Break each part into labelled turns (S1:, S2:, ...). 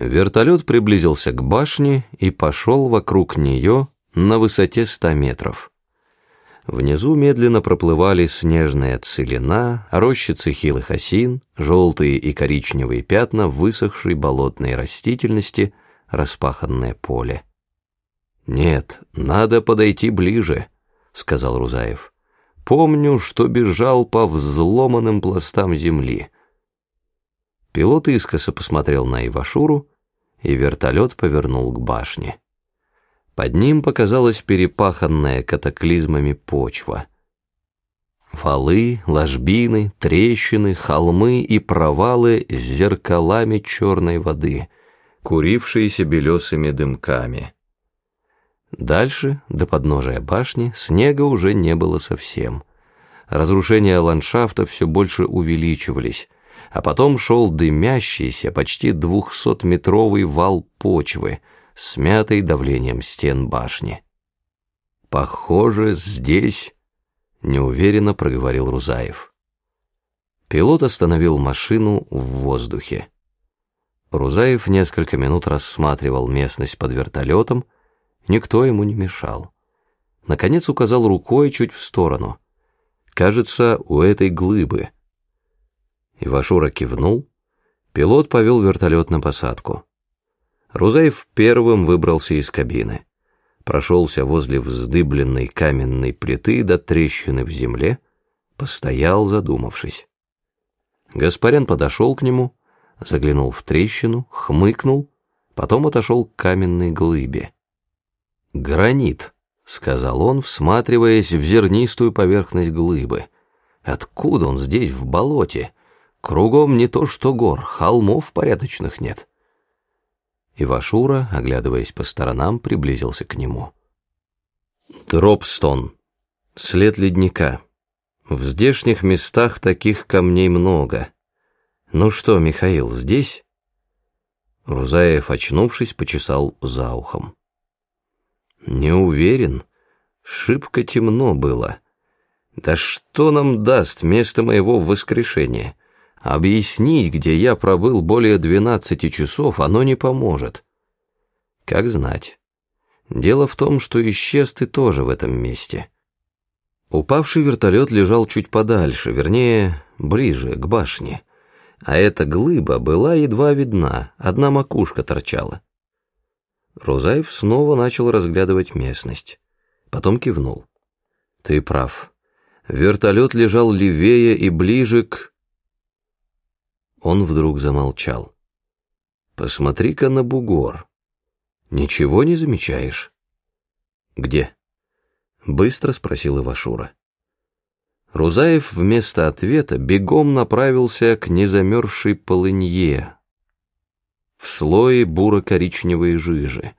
S1: Вертолет приблизился к башне и пошел вокруг нее на высоте 100 метров. Внизу медленно проплывали снежная целина, рощицы хилых осин, желтые и коричневые пятна высохшей болотной растительности, распаханное поле. «Нет, надо подойти ближе», — сказал Рузаев. «Помню, что бежал по взломанным пластам земли». Пилот искоса посмотрел на Ивашуру, и вертолет повернул к башне. Под ним показалась перепаханная катаклизмами почва. Валы, ложбины, трещины, холмы и провалы с зеркалами черной воды, курившиеся белесыми дымками. Дальше, до подножия башни, снега уже не было совсем. Разрушения ландшафта все больше увеличивались, а потом шел дымящийся, почти двухсотметровый вал почвы, смятый давлением стен башни. «Похоже, здесь...» — неуверенно проговорил Рузаев. Пилот остановил машину в воздухе. Рузаев несколько минут рассматривал местность под вертолетом, никто ему не мешал. Наконец указал рукой чуть в сторону. Кажется, у этой глыбы — Ивашура кивнул. Пилот повел вертолет на посадку. Рузаев первым выбрался из кабины. Прошелся возле вздыбленной каменной плиты до трещины в земле, постоял, задумавшись. Гаспарян подошел к нему, заглянул в трещину, хмыкнул, потом отошел к каменной глыбе. «Гранит», — сказал он, всматриваясь в зернистую поверхность глыбы. «Откуда он здесь, в болоте?» Кругом не то что гор, холмов порядочных нет. Ивашура, оглядываясь по сторонам, приблизился к нему. Дропстон. След ледника. В здешних местах таких камней много. Ну что, Михаил, здесь? Рузаев, очнувшись, почесал за ухом. Не уверен. Шибко темно было. Да что нам даст место моего воскрешения? Объяснить, где я пробыл более двенадцати часов, оно не поможет. Как знать. Дело в том, что исчез ты тоже в этом месте. Упавший вертолет лежал чуть подальше, вернее, ближе, к башне. А эта глыба была едва видна, одна макушка торчала. Рузаев снова начал разглядывать местность. Потом кивнул. Ты прав. Вертолет лежал левее и ближе к... Он вдруг замолчал. «Посмотри-ка на бугор. Ничего не замечаешь?» «Где?» — быстро спросил Ивашура. Рузаев вместо ответа бегом направился к незамерзшей полынье в слое буро-коричневой жижи,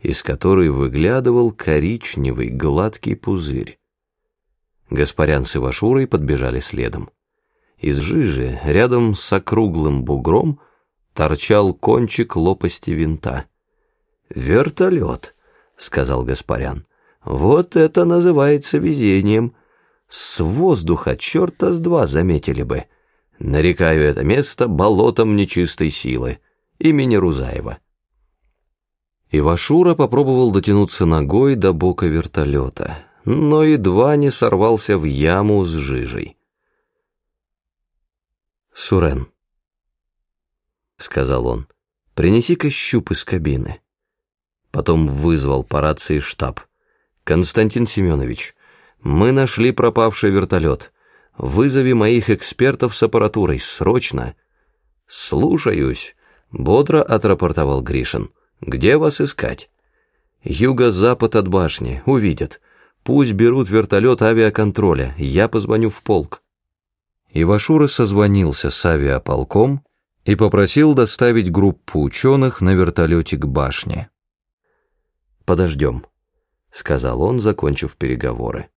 S1: из которой выглядывал коричневый гладкий пузырь. Гаспарян с Ивашурой подбежали следом. Из жижи, рядом с округлым бугром, торчал кончик лопасти винта. «Вертолет», — сказал Гаспарян. «Вот это называется везением. С воздуха черта с два заметили бы. Нарекаю это место болотом нечистой силы, имени Рузаева». Ивашура попробовал дотянуться ногой до бока вертолета, но едва не сорвался в яму с жижей. Сурен, сказал он, принеси-ка щуп из кабины. Потом вызвал по рации штаб. Константин Семенович, мы нашли пропавший вертолет. Вызови моих экспертов с аппаратурой, срочно. Слушаюсь, бодро отрапортовал Гришин. Где вас искать? Юго-запад от башни, увидят. Пусть берут вертолет авиаконтроля, я позвоню в полк. Ивашура созвонился с авиаполком и попросил доставить группу ученых на вертолете к башне. «Подождем», — сказал он, закончив переговоры.